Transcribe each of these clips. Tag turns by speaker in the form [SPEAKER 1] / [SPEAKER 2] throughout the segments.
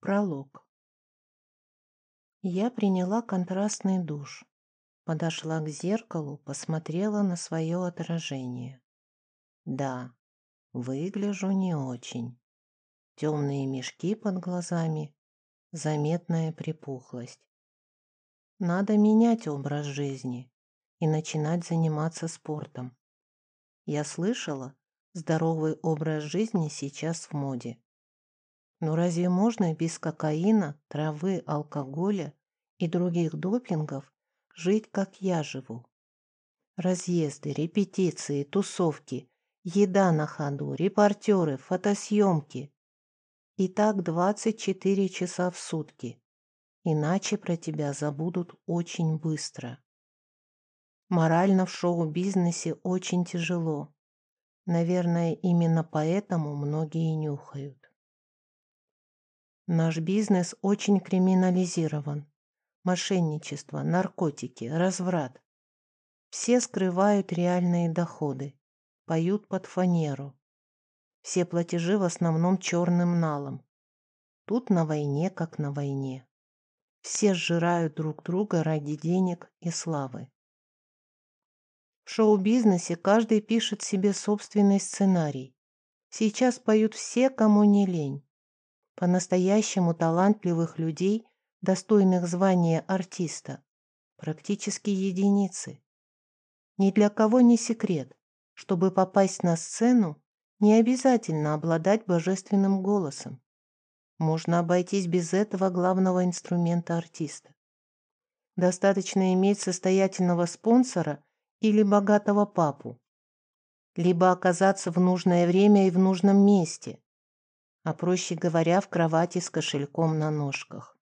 [SPEAKER 1] Пролог. Я приняла контрастный душ. Подошла к зеркалу, посмотрела на свое отражение. Да, выгляжу не очень. Темные мешки под глазами, заметная припухлость. Надо менять образ жизни и начинать заниматься спортом. Я слышала, здоровый образ жизни сейчас в моде. Но разве можно без кокаина, травы, алкоголя и других допингов жить, как я живу? Разъезды, репетиции, тусовки, еда на ходу, репортеры, фотосъемки. И так 24 часа в сутки. Иначе про тебя забудут очень быстро. Морально в шоу-бизнесе очень тяжело. Наверное, именно поэтому многие нюхают. Наш бизнес очень криминализирован. Мошенничество, наркотики, разврат. Все скрывают реальные доходы, поют под фанеру. Все платежи в основном черным налом. Тут на войне, как на войне. Все сжирают друг друга ради денег и славы. В шоу-бизнесе каждый пишет себе собственный сценарий. Сейчас поют все, кому не лень. По-настоящему талантливых людей, достойных звания артиста, практически единицы. Ни для кого не секрет, чтобы попасть на сцену, не обязательно обладать божественным голосом. Можно обойтись без этого главного инструмента артиста. Достаточно иметь состоятельного спонсора или богатого папу, либо оказаться в нужное время и в нужном месте, а проще говоря, в кровати с кошельком на ножках.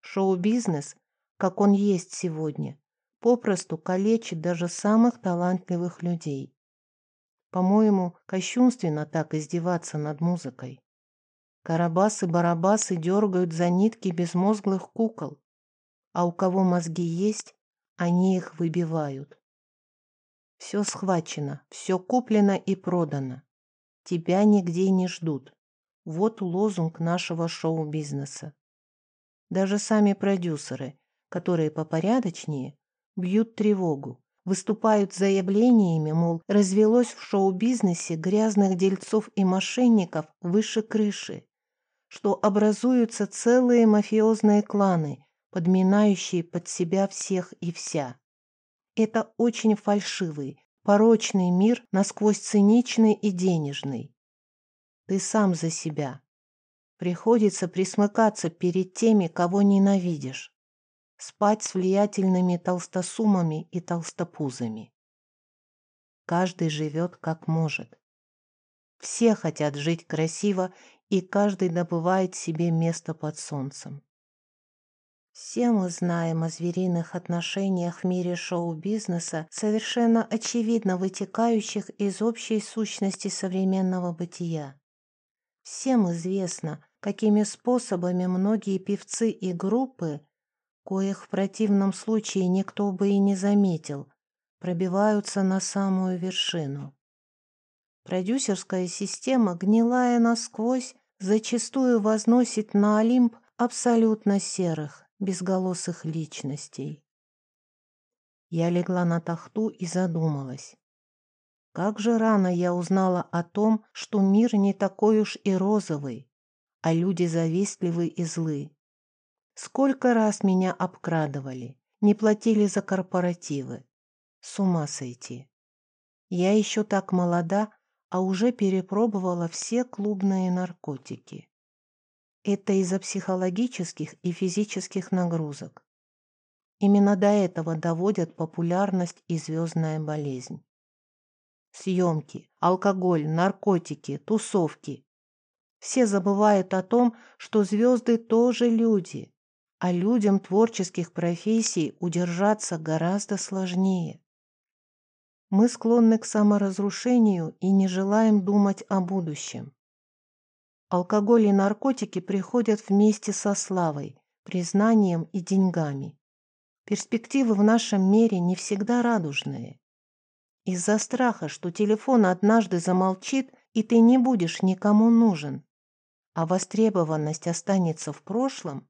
[SPEAKER 1] Шоу-бизнес, как он есть сегодня, попросту калечит даже самых талантливых людей. По-моему, кощунственно так издеваться над музыкой. Карабасы-барабасы дергают за нитки безмозглых кукол, а у кого мозги есть, они их выбивают. Все схвачено, все куплено и продано. Тебя нигде не ждут. Вот лозунг нашего шоу-бизнеса. Даже сами продюсеры, которые попорядочнее, бьют тревогу, выступают с заявлениями, мол, развелось в шоу-бизнесе грязных дельцов и мошенников выше крыши, что образуются целые мафиозные кланы, подминающие под себя всех и вся. Это очень фальшивый, порочный мир, насквозь циничный и денежный. Ты сам за себя. Приходится присмыкаться перед теми, кого ненавидишь. Спать с влиятельными толстосумами и толстопузами. Каждый живет как может. Все хотят жить красиво, и каждый добывает себе место под солнцем. Все мы знаем о звериных отношениях в мире шоу-бизнеса, совершенно очевидно вытекающих из общей сущности современного бытия. Всем известно, какими способами многие певцы и группы, коих в противном случае никто бы и не заметил, пробиваются на самую вершину. Продюсерская система, гнилая насквозь, зачастую возносит на Олимп абсолютно серых, безголосых личностей. Я легла на тахту и задумалась. Как же рано я узнала о том, что мир не такой уж и розовый, а люди завистливы и злы. Сколько раз меня обкрадывали, не платили за корпоративы. С ума сойти. Я еще так молода, а уже перепробовала все клубные наркотики. Это из-за психологических и физических нагрузок. Именно до этого доводят популярность и звездная болезнь. Съемки, алкоголь, наркотики, тусовки. Все забывают о том, что звезды тоже люди, а людям творческих профессий удержаться гораздо сложнее. Мы склонны к саморазрушению и не желаем думать о будущем. Алкоголь и наркотики приходят вместе со славой, признанием и деньгами. Перспективы в нашем мире не всегда радужные. Из-за страха, что телефон однажды замолчит, и ты не будешь никому нужен. а востребованность останется в прошлом,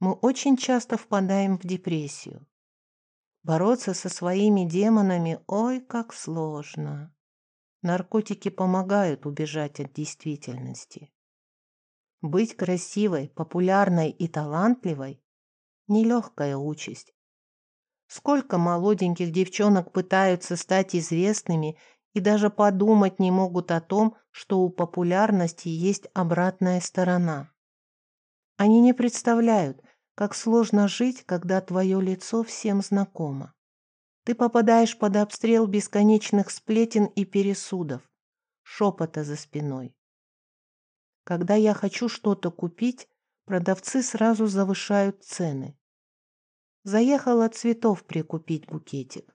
[SPEAKER 1] мы очень часто впадаем в депрессию. Бороться со своими демонами ой, как сложно. Наркотики помогают убежать от действительности. Быть красивой, популярной и талантливой – нелегкая участь. Сколько молоденьких девчонок пытаются стать известными и даже подумать не могут о том, что у популярности есть обратная сторона. Они не представляют, как сложно жить, когда твое лицо всем знакомо. Ты попадаешь под обстрел бесконечных сплетен и пересудов, шепота за спиной. Когда я хочу что-то купить, продавцы сразу завышают цены. Заехала цветов прикупить букетик.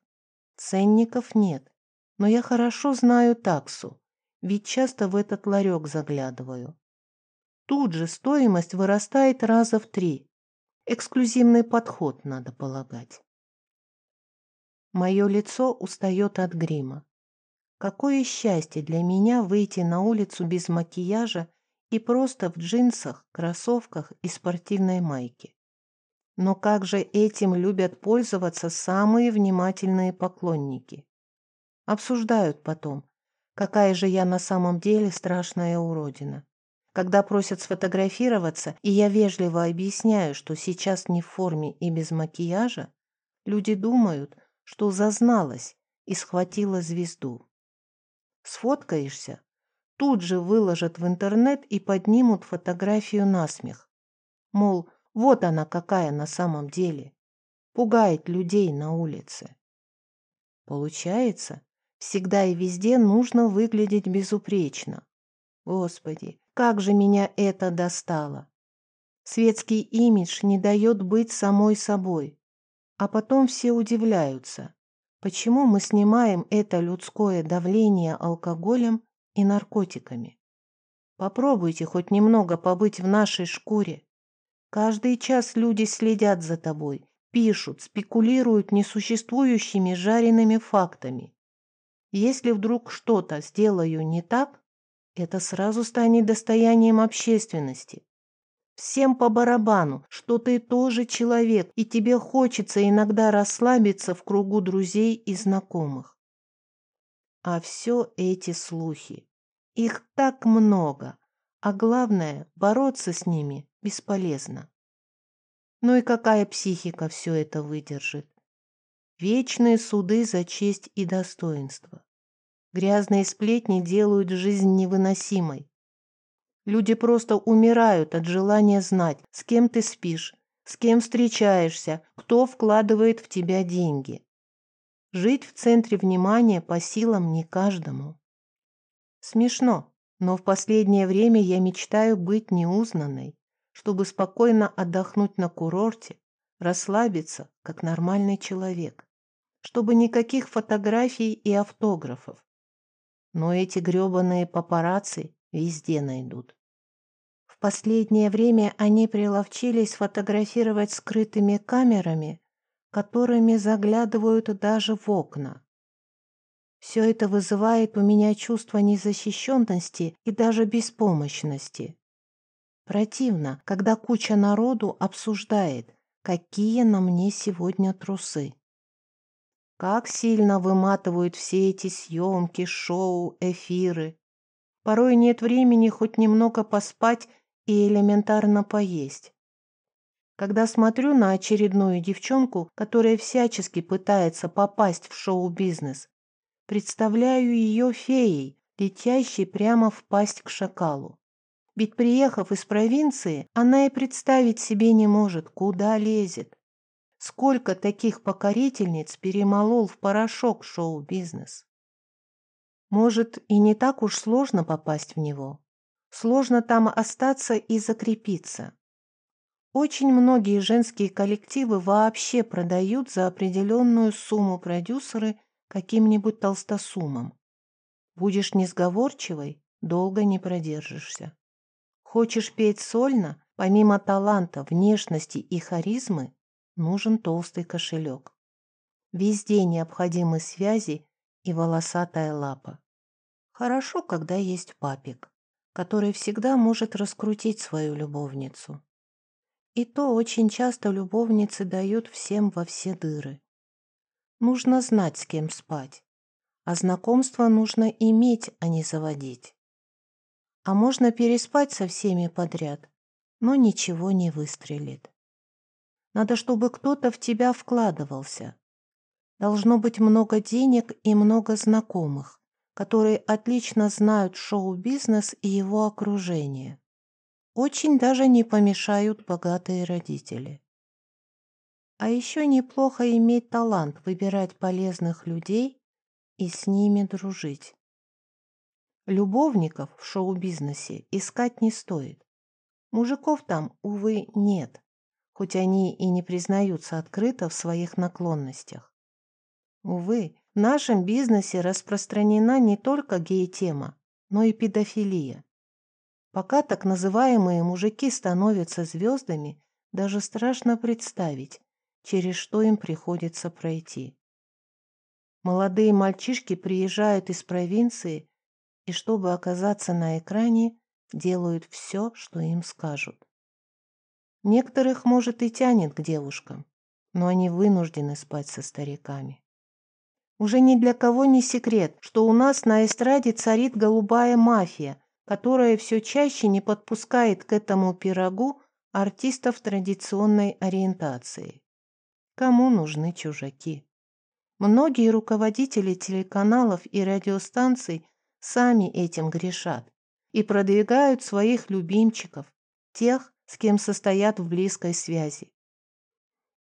[SPEAKER 1] Ценников нет, но я хорошо знаю таксу, ведь часто в этот ларек заглядываю. Тут же стоимость вырастает раза в три. Эксклюзивный подход, надо полагать. Мое лицо устает от грима. Какое счастье для меня выйти на улицу без макияжа и просто в джинсах, кроссовках и спортивной майке. Но как же этим любят пользоваться самые внимательные поклонники? Обсуждают потом, какая же я на самом деле страшная уродина. Когда просят сфотографироваться, и я вежливо объясняю, что сейчас не в форме и без макияжа, люди думают, что зазналась и схватила звезду. Сфоткаешься, тут же выложат в интернет и поднимут фотографию на смех. Мол, вот она какая на самом деле. Пугает людей на улице. Получается, всегда и везде нужно выглядеть безупречно. Господи, как же меня это достало. Светский имидж не дает быть самой собой. А потом все удивляются, почему мы снимаем это людское давление алкоголем и наркотиками. Попробуйте хоть немного побыть в нашей шкуре. Каждый час люди следят за тобой, пишут, спекулируют несуществующими жареными фактами. Если вдруг что-то сделаю не так, это сразу станет достоянием общественности. Всем по барабану, что ты тоже человек, и тебе хочется иногда расслабиться в кругу друзей и знакомых. А все эти слухи. Их так много, а главное, бороться с ними бесполезно. Ну и какая психика все это выдержит? Вечные суды за честь и достоинство. Грязные сплетни делают жизнь невыносимой. Люди просто умирают от желания знать, с кем ты спишь, с кем встречаешься, кто вкладывает в тебя деньги. Жить в центре внимания по силам не каждому. Смешно, но в последнее время я мечтаю быть неузнанной, чтобы спокойно отдохнуть на курорте, расслабиться, как нормальный человек, чтобы никаких фотографий и автографов. Но эти грёбаные папарацци везде найдут. В последнее время они приловчились фотографировать скрытыми камерами, которыми заглядывают даже в окна. Все это вызывает у меня чувство незащищенности и даже беспомощности. Противно, когда куча народу обсуждает, какие на мне сегодня трусы. Как сильно выматывают все эти съемки, шоу, эфиры. Порой нет времени хоть немного поспать и элементарно поесть. Когда смотрю на очередную девчонку, которая всячески пытается попасть в шоу-бизнес, Представляю ее феей, летящей прямо в пасть к шакалу. Ведь, приехав из провинции, она и представить себе не может, куда лезет. Сколько таких покорительниц перемолол в порошок шоу-бизнес. Может, и не так уж сложно попасть в него. Сложно там остаться и закрепиться. Очень многие женские коллективы вообще продают за определенную сумму продюсеры каким-нибудь толстосумом. Будешь несговорчивой, долго не продержишься. Хочешь петь сольно, помимо таланта, внешности и харизмы, нужен толстый кошелек. Везде необходимы связи и волосатая лапа. Хорошо, когда есть папик, который всегда может раскрутить свою любовницу. И то очень часто любовницы дают всем во все дыры. Нужно знать, с кем спать. А знакомство нужно иметь, а не заводить. А можно переспать со всеми подряд, но ничего не выстрелит. Надо, чтобы кто-то в тебя вкладывался. Должно быть много денег и много знакомых, которые отлично знают шоу-бизнес и его окружение. Очень даже не помешают богатые родители. А еще неплохо иметь талант выбирать полезных людей и с ними дружить. Любовников в шоу-бизнесе искать не стоит. Мужиков там, увы, нет хоть они и не признаются открыто в своих наклонностях. Увы, в нашем бизнесе распространена не только гей-тема, но и педофилия. Пока так называемые мужики становятся звездами, даже страшно представить, через что им приходится пройти. Молодые мальчишки приезжают из провинции и, чтобы оказаться на экране, делают все, что им скажут. Некоторых, может, и тянет к девушкам, но они вынуждены спать со стариками. Уже ни для кого не секрет, что у нас на эстраде царит голубая мафия, которая все чаще не подпускает к этому пирогу артистов традиционной ориентации. Кому нужны чужаки? Многие руководители телеканалов и радиостанций сами этим грешат и продвигают своих любимчиков, тех, с кем состоят в близкой связи.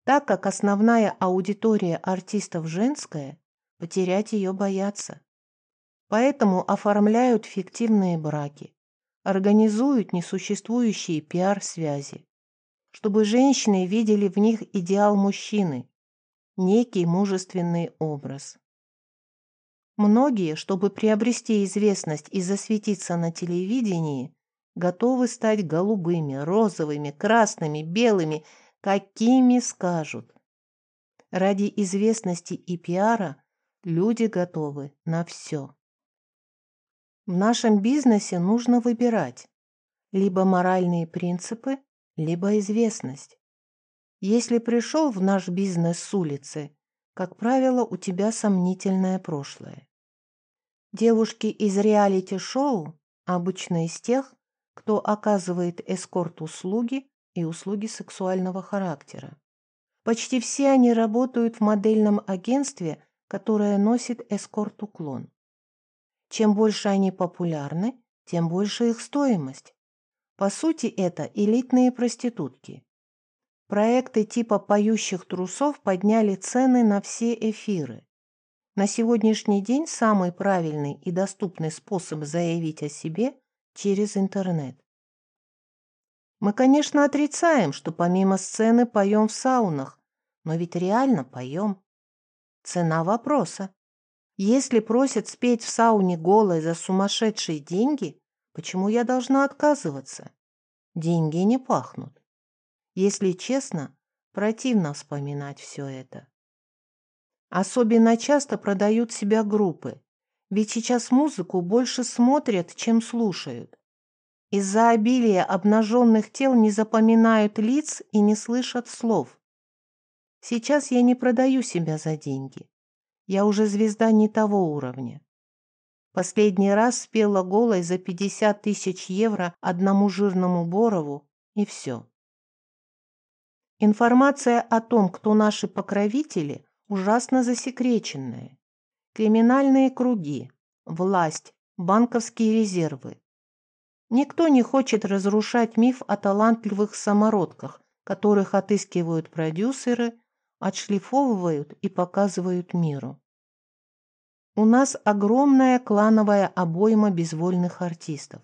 [SPEAKER 1] Так как основная аудитория артистов женская, потерять ее боятся. Поэтому оформляют фиктивные браки, организуют несуществующие пиар-связи, чтобы женщины видели в них идеал мужчины, некий мужественный образ. Многие, чтобы приобрести известность и засветиться на телевидении, готовы стать голубыми, розовыми, красными, белыми, какими скажут. Ради известности и пиара люди готовы на все. В нашем бизнесе нужно выбирать либо моральные принципы, либо известность. Если пришел в наш бизнес с улицы, как правило, у тебя сомнительное прошлое. Девушки из реалити-шоу обычно из тех, кто оказывает эскорт-услуги и услуги сексуального характера. Почти все они работают в модельном агентстве, которое носит эскорт-уклон. Чем больше они популярны, тем больше их стоимость. По сути, это элитные проститутки. Проекты типа «поющих трусов» подняли цены на все эфиры. На сегодняшний день самый правильный и доступный способ заявить о себе через интернет. Мы, конечно, отрицаем, что помимо сцены поем в саунах, но ведь реально поем. Цена вопроса. Если просят спеть в сауне голой за сумасшедшие деньги, почему я должна отказываться? Деньги не пахнут. Если честно, противно вспоминать все это. Особенно часто продают себя группы, ведь сейчас музыку больше смотрят, чем слушают. Из-за обилия обнаженных тел не запоминают лиц и не слышат слов. Сейчас я не продаю себя за деньги. Я уже звезда не того уровня. Последний раз спела голой за 50 тысяч евро одному жирному Борову, и все. Информация о том, кто наши покровители, ужасно засекреченная. Криминальные круги, власть, банковские резервы. Никто не хочет разрушать миф о талантливых самородках, которых отыскивают продюсеры, отшлифовывают и показывают миру. У нас огромная клановая обойма безвольных артистов.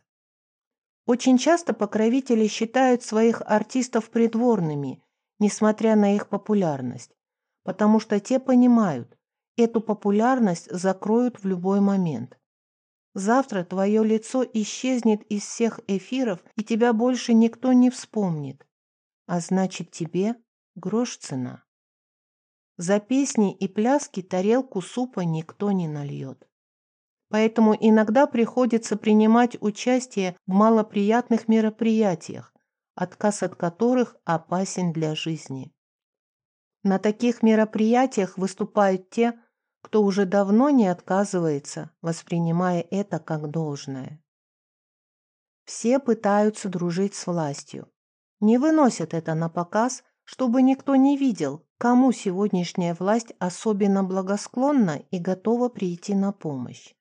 [SPEAKER 1] Очень часто покровители считают своих артистов придворными, несмотря на их популярность, потому что те понимают, Эту популярность закроют в любой момент. Завтра твое лицо исчезнет из всех эфиров, и тебя больше никто не вспомнит. А значит, тебе грош цена. За песни и пляски тарелку супа никто не нальет. поэтому иногда приходится принимать участие в малоприятных мероприятиях, отказ от которых опасен для жизни. На таких мероприятиях выступают те, кто уже давно не отказывается, воспринимая это как должное. Все пытаются дружить с властью. Не выносят это на показ, чтобы никто не видел, кому сегодняшняя власть особенно благосклонна и готова прийти на помощь.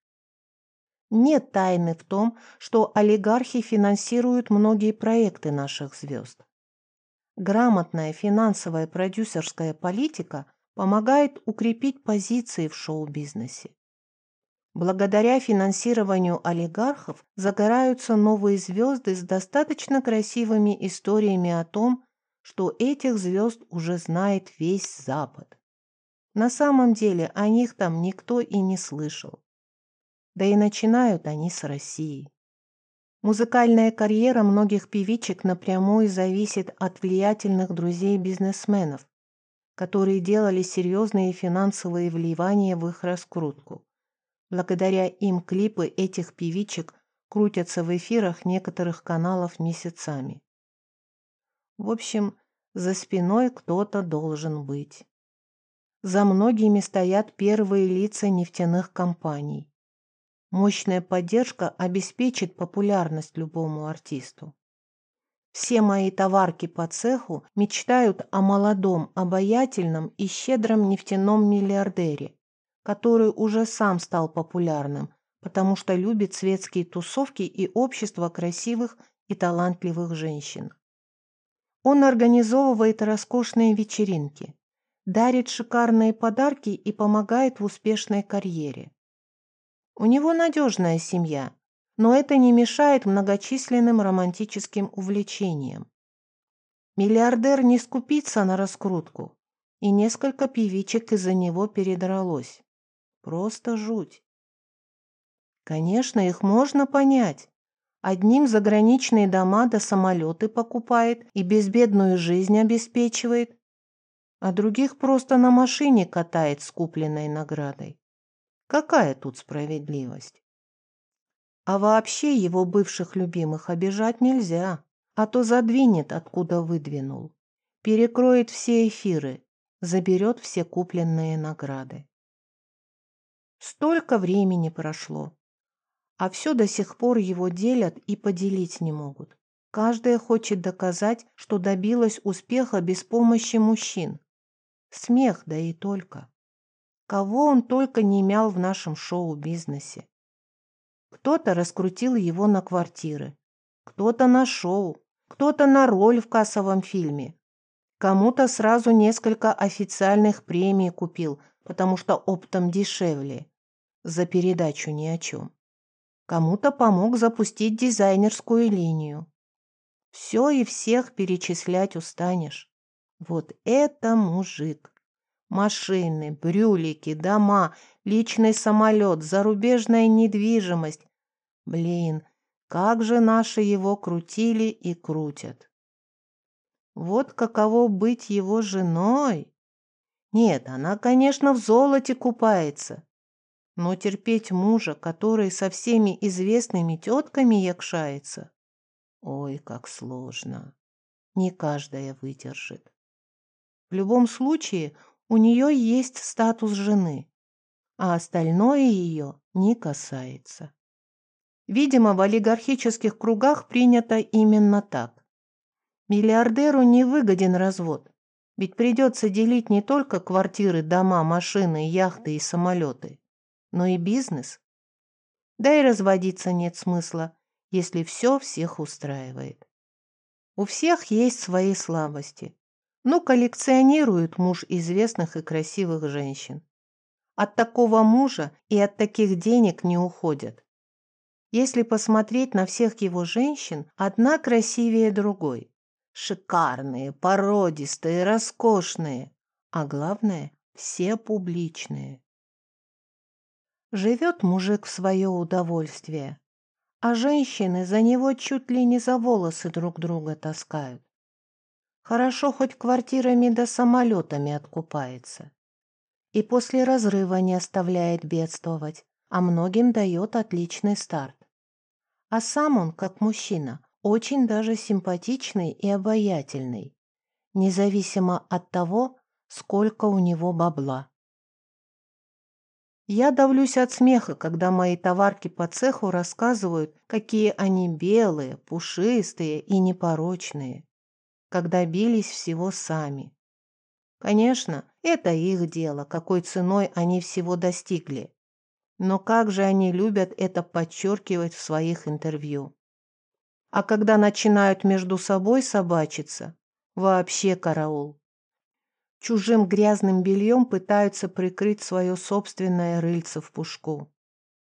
[SPEAKER 1] Нет тайны в том, что олигархи финансируют многие проекты наших звезд. Грамотная финансовая продюсерская политика помогает укрепить позиции в шоу-бизнесе. Благодаря финансированию олигархов загораются новые звезды с достаточно красивыми историями о том, что этих звезд уже знает весь Запад. На самом деле о них там никто и не слышал. Да и начинают они с России. Музыкальная карьера многих певичек напрямую зависит от влиятельных друзей бизнесменов, которые делали серьезные финансовые вливания в их раскрутку. Благодаря им клипы этих певичек крутятся в эфирах некоторых каналов месяцами. В общем, за спиной кто-то должен быть. За многими стоят первые лица нефтяных компаний. Мощная поддержка обеспечит популярность любому артисту. Все мои товарки по цеху мечтают о молодом, обаятельном и щедром нефтяном миллиардере, который уже сам стал популярным, потому что любит светские тусовки и общество красивых и талантливых женщин. Он организовывает роскошные вечеринки, дарит шикарные подарки и помогает в успешной карьере. У него надежная семья, но это не мешает многочисленным романтическим увлечениям. Миллиардер не скупится на раскрутку, и несколько певичек из-за него передралось. Просто жуть. Конечно, их можно понять. Одним заграничные дома да самолеты покупает и безбедную жизнь обеспечивает, а других просто на машине катает с купленной наградой. Какая тут справедливость? А вообще его бывших любимых обижать нельзя, а то задвинет, откуда выдвинул. Перекроет все эфиры, заберет все купленные награды. Столько времени прошло, а все до сих пор его делят и поделить не могут. Каждая хочет доказать, что добилась успеха без помощи мужчин. Смех, да и только. Кого он только не мял в нашем шоу-бизнесе. Кто-то раскрутил его на квартиры, кто-то на шоу, кто-то на роль в кассовом фильме. Кому-то сразу несколько официальных премий купил, потому что оптом дешевле за передачу ни о чем. Кому-то помог запустить дизайнерскую линию. Все и всех перечислять устанешь. Вот это мужик. Машины, брюлики, дома, личный самолет, зарубежная недвижимость. Блин, как же наши его крутили и крутят. Вот каково быть его женой. Нет, она, конечно, в золоте купается, но терпеть мужа, который со всеми известными тетками якшается, ой, как сложно. Не каждая выдержит. В любом случае, у нее есть статус жены, а остальное ее не касается. Видимо, в олигархических кругах принято именно так. Миллиардеру не выгоден развод, ведь придется делить не только квартиры, дома, машины, яхты и самолеты, но и бизнес. Да и разводиться нет смысла, если все всех устраивает. У всех есть свои слабости. Ну, коллекционирует муж известных и красивых женщин. От такого мужа и от таких денег не уходят. Если посмотреть на всех его женщин, одна красивее другой. Шикарные, породистые, роскошные. А главное, все публичные. Живет мужик в свое удовольствие, а женщины за него чуть ли не за волосы друг друга таскают. Хорошо хоть квартирами да самолетами откупается. И после разрыва не оставляет бедствовать, а многим дает отличный старт. А сам он, как мужчина, очень даже симпатичный и обаятельный, независимо от того, сколько у него бабла. Я давлюсь от смеха, когда мои товарки по цеху рассказывают, какие они белые, пушистые и непорочные, когда бились всего сами. Конечно, это их дело, какой ценой они всего достигли. Но как же они любят это подчеркивать в своих интервью. А когда начинают между собой собачиться, вообще караул чужим грязным бельем пытаются прикрыть свое собственное рыльце в пушку.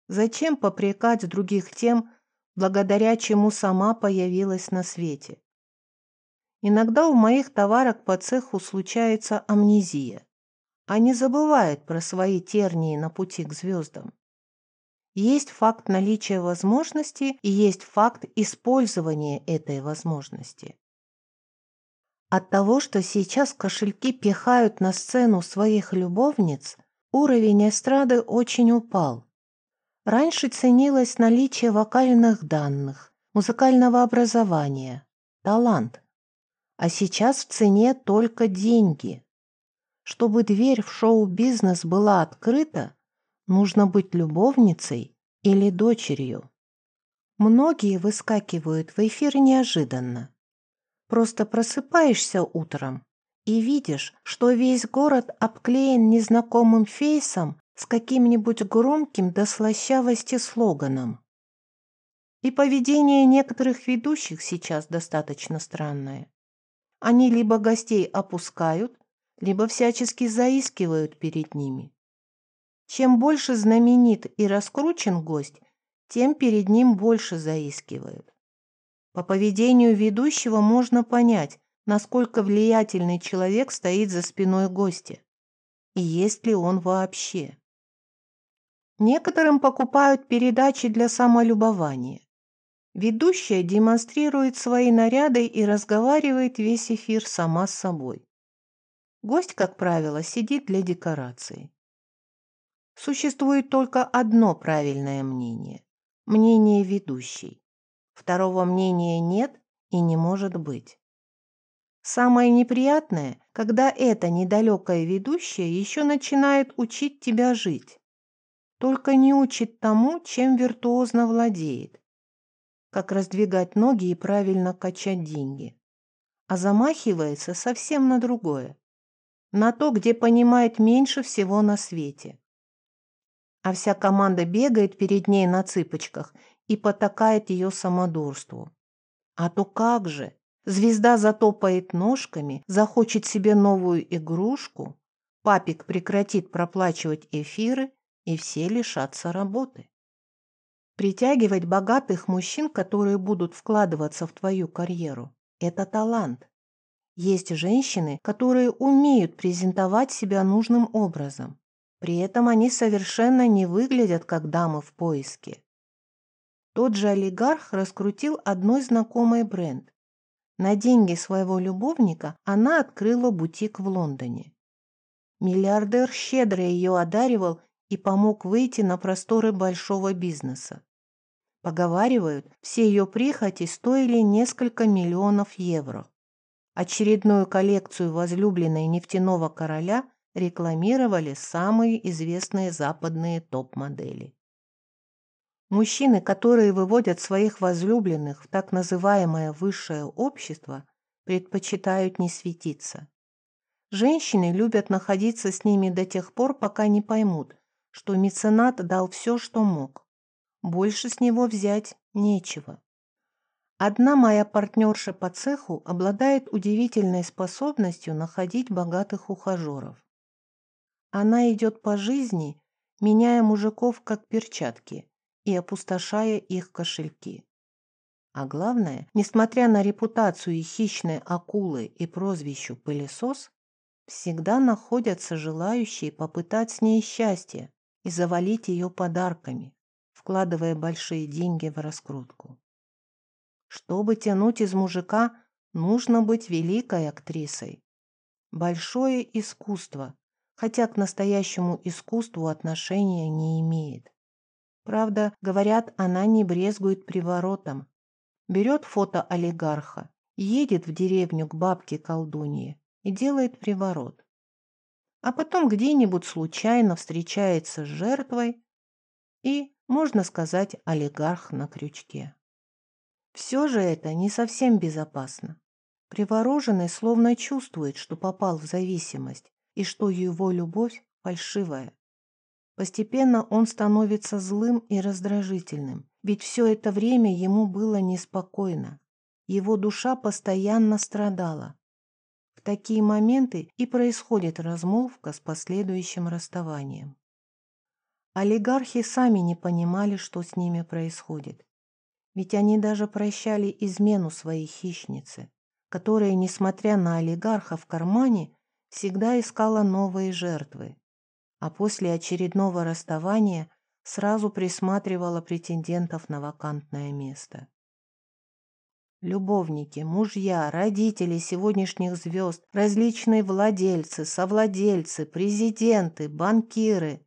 [SPEAKER 1] Зачем попрекать других тем, благодаря чему сама появилась на свете? Иногда у моих товарок по цеху случается амнезия. Они забывают про свои тернии на пути к звездам. Есть факт наличия возможности и есть факт использования этой возможности. От того, что сейчас кошельки пихают на сцену своих любовниц, уровень эстрады очень упал. Раньше ценилось наличие вокальных данных, музыкального образования, талант. А сейчас в цене только деньги. Чтобы дверь в шоу-бизнес была открыта, нужно быть любовницей или дочерью. Многие выскакивают в эфир неожиданно. Просто просыпаешься утром и видишь, что весь город обклеен незнакомым фейсом с каким-нибудь громким до слащавости слоганом. И поведение некоторых ведущих сейчас достаточно странное. Они либо гостей опускают, либо всячески заискивают перед ними. Чем больше знаменит и раскручен гость, тем перед ним больше заискивают. По поведению ведущего можно понять, насколько влиятельный человек стоит за спиной гостя. И есть ли он вообще. Некоторым покупают передачи для самолюбования. Ведущая демонстрирует свои наряды и разговаривает весь эфир сама с собой. Гость, как правило, сидит для декорации. Существует только одно правильное мнение – мнение ведущей. Второго мнения нет и не может быть. Самое неприятное, когда эта недалекая ведущая еще начинает учить тебя жить. Только не учит тому, чем виртуозно владеет. Как раздвигать ноги и правильно качать деньги. А замахивается совсем на другое. На то, где понимает меньше всего на свете. А вся команда бегает перед ней на цыпочках и потакает ее самодурству. А то как же? Звезда затопает ножками, захочет себе новую игрушку, папик прекратит проплачивать эфиры, и все лишатся работы. Притягивать богатых мужчин, которые будут вкладываться в твою карьеру, это талант. Есть женщины, которые умеют презентовать себя нужным образом. При этом они совершенно не выглядят как дамы в поиске. Тот же олигарх раскрутил одной знакомый бренд. На деньги своего любовника она открыла бутик в Лондоне. Миллиардер щедро ее одаривал и помог выйти на просторы большого бизнеса. Поговаривают, все ее прихоти стоили несколько миллионов евро. Очередную коллекцию возлюбленной нефтяного короля рекламировали самые известные западные топ-модели. Мужчины, которые выводят своих возлюбленных в так называемое высшее общество, предпочитают не светиться. Женщины любят находиться с ними до тех пор, пока не поймут, что меценат дал все, что мог. Больше с него взять нечего. Одна моя партнерша по цеху обладает удивительной способностью находить богатых ухажеров. Она идет по жизни, меняя мужиков как перчатки, и опустошая их кошельки. А главное, несмотря на репутацию хищной акулы и прозвищу «пылесос», всегда находятся желающие попытать с ней счастье и завалить ее подарками, вкладывая большие деньги в раскрутку. Чтобы тянуть из мужика, нужно быть великой актрисой. Большое искусство, хотя к настоящему искусству отношения не имеет. Правда, говорят, она не брезгует приворотом. Берет фото олигарха, едет в деревню к бабке-колдунье и делает приворот. А потом где-нибудь случайно встречается с жертвой и, можно сказать, олигарх на крючке. Все же это не совсем безопасно. Привороженный словно чувствует, что попал в зависимость и что его любовь фальшивая. Постепенно он становится злым и раздражительным, ведь все это время ему было неспокойно. Его душа постоянно страдала. В такие моменты и происходит размолвка с последующим расставанием. Олигархи сами не понимали, что с ними происходит. Ведь они даже прощали измену своей хищницы, которая, несмотря на олигарха в кармане, всегда искала новые жертвы а после очередного расставания сразу присматривала претендентов на вакантное место. Любовники, мужья, родители сегодняшних звезд, различные владельцы, совладельцы, президенты, банкиры.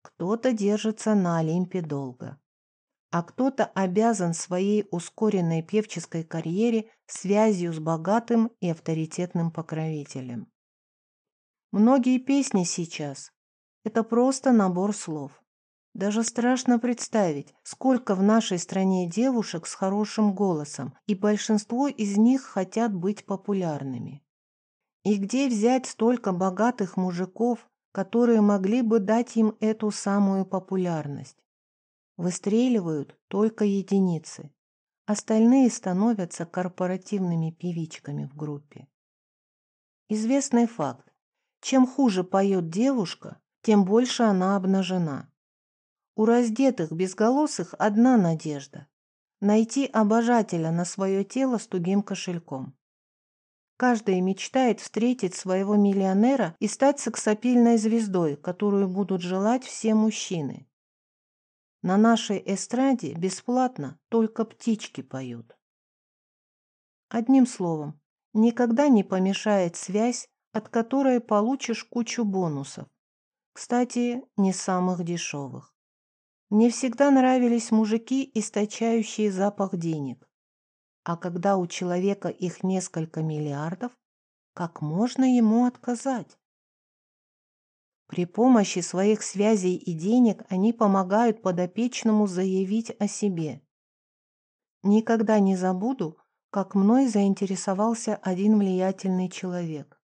[SPEAKER 1] Кто-то держится на Олимпе долго, а кто-то обязан своей ускоренной певческой карьере связью с богатым и авторитетным покровителем. Многие песни сейчас это просто набор слов. Даже страшно представить, сколько в нашей стране девушек с хорошим голосом, и большинство из них хотят быть популярными. И где взять столько богатых мужиков, которые могли бы дать им эту самую популярность? Выстреливают только единицы. Остальные становятся корпоративными певичками в группе. Известный факт. Чем хуже поет девушка, тем больше она обнажена. У раздетых безголосых одна надежда – найти обожателя на свое тело с тугим кошельком. Каждая мечтает встретить своего миллионера и стать сексапильной звездой, которую будут желать все мужчины. На нашей эстраде бесплатно только птички поют. Одним словом, никогда не помешает связь, от которой получишь кучу бонусов. Кстати, не самых дешевых. Мне всегда нравились мужики, источающие запах денег. А когда у человека их несколько миллиардов, как можно ему отказать? При помощи своих связей и денег они помогают подопечному заявить о себе. Никогда не забуду, как мной заинтересовался один влиятельный человек.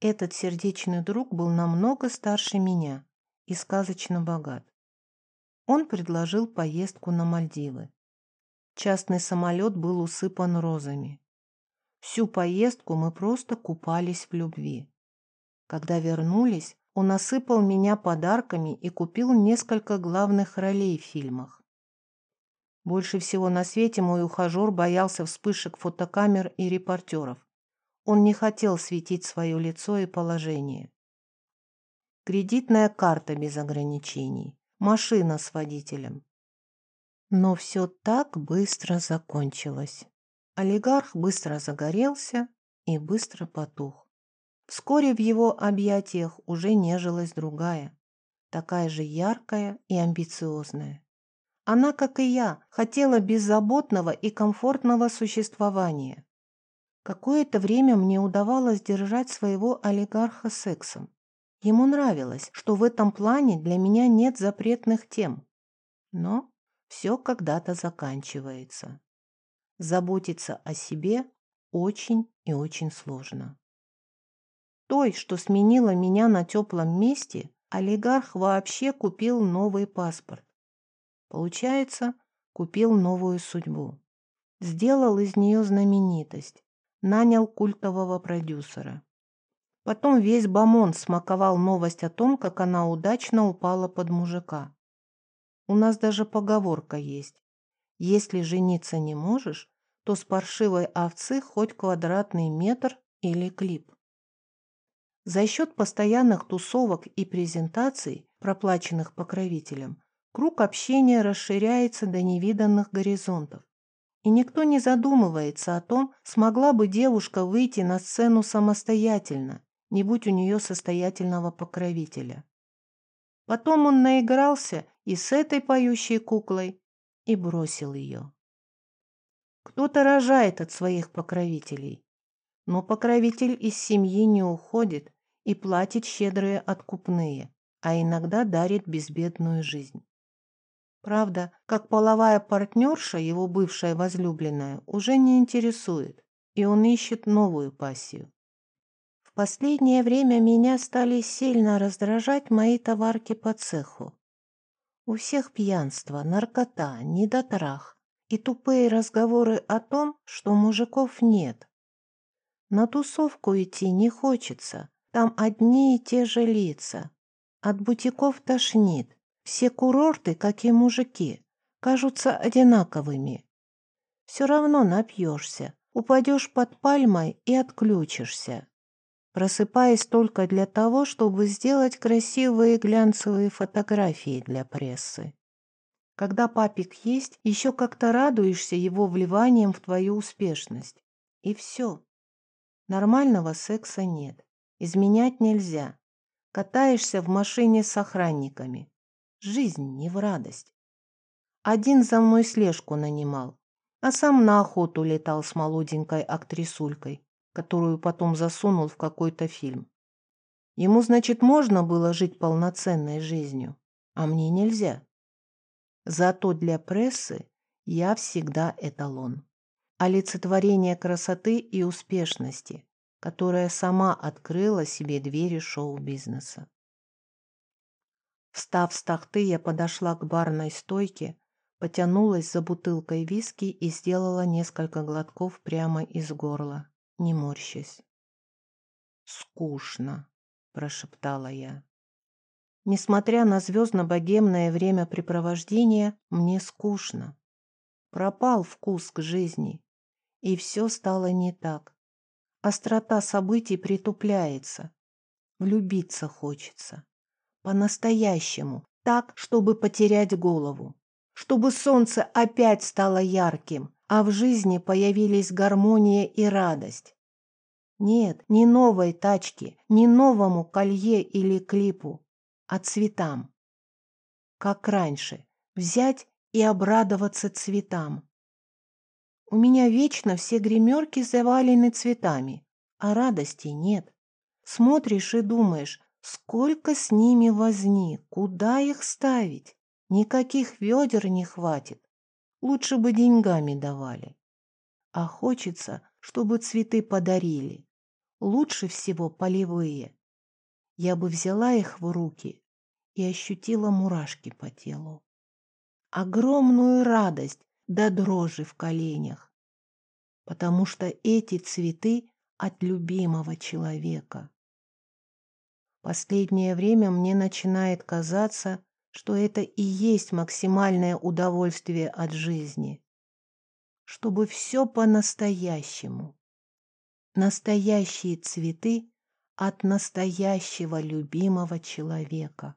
[SPEAKER 1] Этот сердечный друг был намного старше меня и сказочно богат. Он предложил поездку на Мальдивы. Частный самолет был усыпан розами. Всю поездку мы просто купались в любви. Когда вернулись, он осыпал меня подарками и купил несколько главных ролей в фильмах. Больше всего на свете мой ухажер боялся вспышек фотокамер и репортеров. Он не хотел светить свое лицо и положение. Кредитная карта без ограничений, машина с водителем. Но все так быстро закончилось. Олигарх быстро загорелся и быстро потух. Вскоре в его объятиях уже нежилась другая, такая же яркая и амбициозная. Она, как и я, хотела беззаботного и комфортного существования. Какое-то время мне удавалось держать своего олигарха сексом. Ему нравилось, что в этом плане для меня нет запретных тем. Но все когда-то заканчивается. Заботиться о себе очень и очень сложно. Той, что сменила меня на теплом месте, олигарх вообще купил новый паспорт. Получается, купил новую судьбу. Сделал из нее знаменитость нанял культового продюсера. Потом весь Бамон смаковал новость о том, как она удачно упала под мужика. У нас даже поговорка есть. Если жениться не можешь, то с паршивой овцы хоть квадратный метр или клип. За счет постоянных тусовок и презентаций, проплаченных покровителем, круг общения расширяется до невиданных горизонтов. И никто не задумывается о том, смогла бы девушка выйти на сцену самостоятельно, не будь у нее состоятельного покровителя. Потом он наигрался и с этой поющей куклой и бросил ее. Кто-то рожает от своих покровителей, но покровитель из семьи не уходит и платит щедрые откупные, а иногда дарит безбедную жизнь. Правда, как половая партнерша, его бывшая возлюбленная, уже не интересует, и он ищет новую пассию. В последнее время меня стали сильно раздражать мои товарки по цеху. У всех пьянство, наркота, недотрах и тупые разговоры о том, что мужиков нет. На тусовку идти не хочется, там одни и те же лица. От бутиков тошнит, все курорты, как и мужики, кажутся одинаковыми. Все равно напьешься, упадешь под пальмой и отключишься, просыпаясь только для того, чтобы сделать красивые глянцевые фотографии для прессы. Когда папик есть, еще как-то радуешься его вливанием в твою успешность. И все. Нормального секса нет. Изменять нельзя. Катаешься в машине с охранниками. Жизнь не в радость. Один за мной слежку нанимал, а сам на охоту летал с молоденькой актрисулькой, которую потом засунул в какой-то фильм. Ему, значит, можно было жить полноценной жизнью, а мне нельзя. Зато для прессы я всегда эталон. Олицетворение красоты и успешности, которая сама открыла себе двери шоу-бизнеса. Встав с тахты, я подошла к барной стойке, потянулась за бутылкой виски и сделала несколько глотков прямо из горла, не морщась. «Скучно», — прошептала я. Несмотря на звездно-богемное времяпрепровождение, мне скучно. Пропал вкус к жизни, и все стало не так. Острота событий притупляется. Влюбиться хочется. По-настоящему. Так, чтобы потерять голову. Чтобы солнце опять стало ярким, а в жизни появились гармония и радость. Нет, не новой тачке, не новому колье или клипу, а цветам. Как раньше, взять и обрадоваться цветам. У меня вечно все гримерки завалены цветами, а радости нет. Смотришь и думаешь, Сколько с ними возни, куда их ставить? Никаких ведер не хватит. Лучше бы деньгами давали. А хочется, чтобы цветы подарили. Лучше всего полевые. Я бы взяла их в руки и ощутила мурашки по телу. Огромную радость до дрожи в коленях. Потому что эти цветы от любимого человека. Последнее время мне начинает казаться, что это и есть максимальное удовольствие от жизни. Чтобы все по-настоящему. Настоящие цветы от настоящего любимого человека.